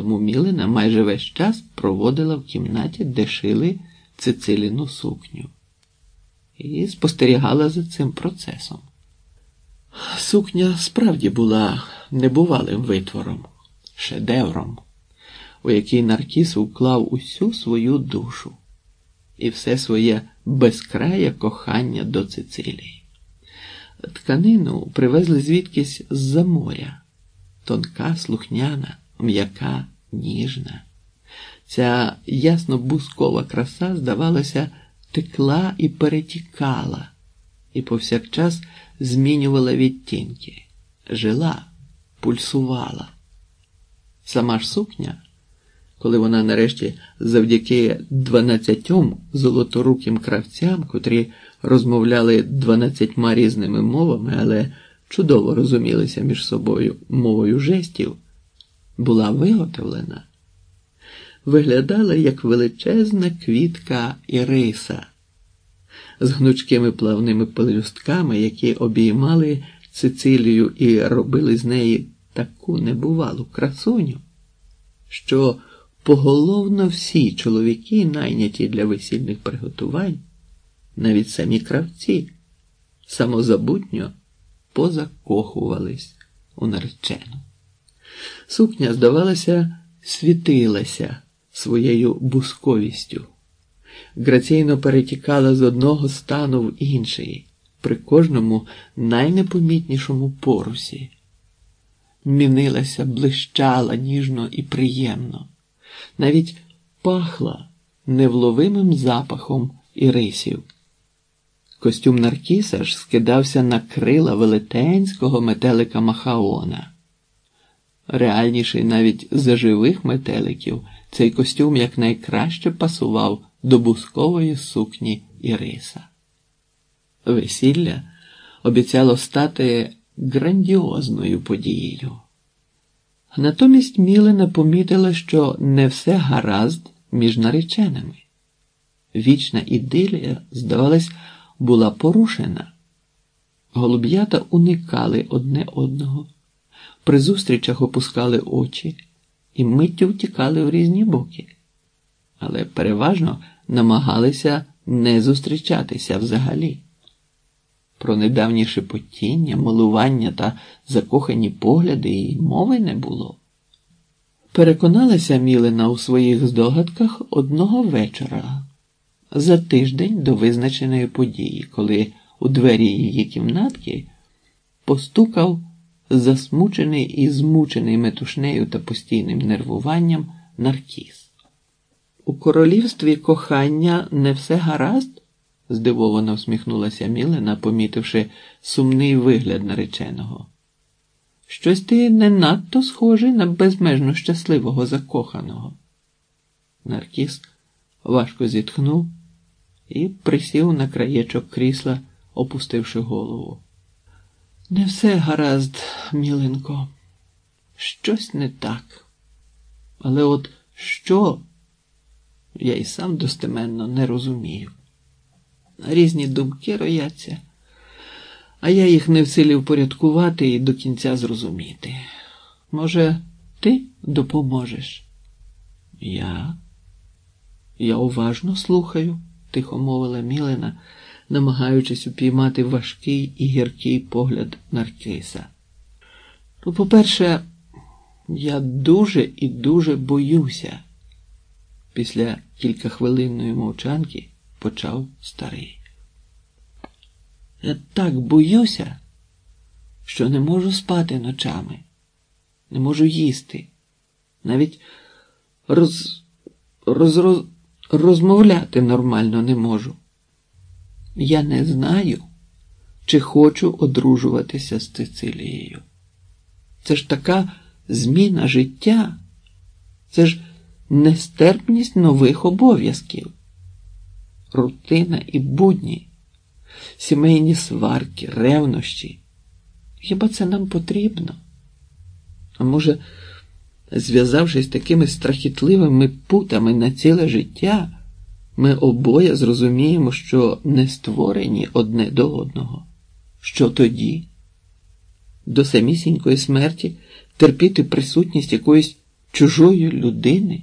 тому Мілина майже весь час проводила в кімнаті, де шили Цициліну сукню, і спостерігала за цим процесом. Сукня справді була небувалим витвором, шедевром, у який Наркіс уклав усю свою душу і все своє безкрає кохання до Цицилії. Тканину привезли звідкись з-за моря, тонка, слухняна, м'яка, ніжна. Ця ясно бускова краса, здавалося, текла і перетікала, і повсякчас змінювала відтінки, жила, пульсувала. Сама ж сукня, коли вона нарешті завдяки дванадцятьом золоторуким кравцям, котрі розмовляли дванадцятьма різними мовами, але чудово розумілися між собою мовою жестів, була виготовлена, виглядала як величезна квітка іриса з гнучкими плавними пелюстками, які обіймали Цицилію і робили з неї таку небувалу красуню, що поголовно всі чоловіки, найняті для весільних приготувань, навіть самі кравці, самозабутньо позакохувались у наречену. Сукня, здавалося, світилася своєю бусковістю, граційно перетікала з одного стану в інший, при кожному найнепомітнішому порусі. Мінилася, блищала ніжно і приємно, навіть пахла невловимим запахом ірисів. Костюм Наркіса ж скидався на крила велетенського метелика Махаона. Реальніший навіть за живих метеликів, цей костюм якнайкраще пасував до бускової сукні Іриса. Весілля обіцяло стати грандіозною подією. Натомість Мілена помітила, що не все гаразд між нареченими. Вічна ідилія, здавалось, була порушена. Голуб'ята уникали одне одного, при зустрічах опускали очі і миттю втікали в різні боки, але переважно намагалися не зустрічатися взагалі. Про недавні шепотіння, милування та закохані погляди і мови не було. Переконалася Мілина у своїх здогадках одного вечора за тиждень до визначеної події, коли у двері її кімнатки постукав засмучений і змучений метушнею та постійним нервуванням наркіз. У королівстві кохання не все гаразд? здивовано всміхнулася Мілена, помітивши сумний вигляд нареченого. Щось ти не надто схожий на безмежно щасливого закоханого. Наркіс важко зітхнув і присів на краєчок крісла, опустивши голову. Не все гаразд, міленко, щось не так. Але от що я і сам достеменно не розумію. Різні думки рояться, а я їх не в силі впорядкувати і до кінця зрозуміти. Може, ти допоможеш? Я? Я уважно слухаю, тихо мовила Мілена, намагаючись упіймати важкий і гіркий погляд Наркиса. Ну, по-перше, я дуже і дуже боюся. Після кількахвилинної мовчанки почав старий. Я так боюся, що не можу спати ночами, не можу їсти, навіть роз, роз, роз, розмовляти нормально не можу. Я не знаю, чи хочу одружуватися з Цицилією. Це ж така зміна життя, це ж нестерпність нових обов'язків, рутина і будні, сімейні сварки, ревнощі. Хіба це нам потрібно? А може, зв'язавшись такими страхітливими путами на ціле життя, ми обоє зрозуміємо, що не створені одне до одного. Що тоді? До самісінької смерті терпіти присутність якоїсь чужої людини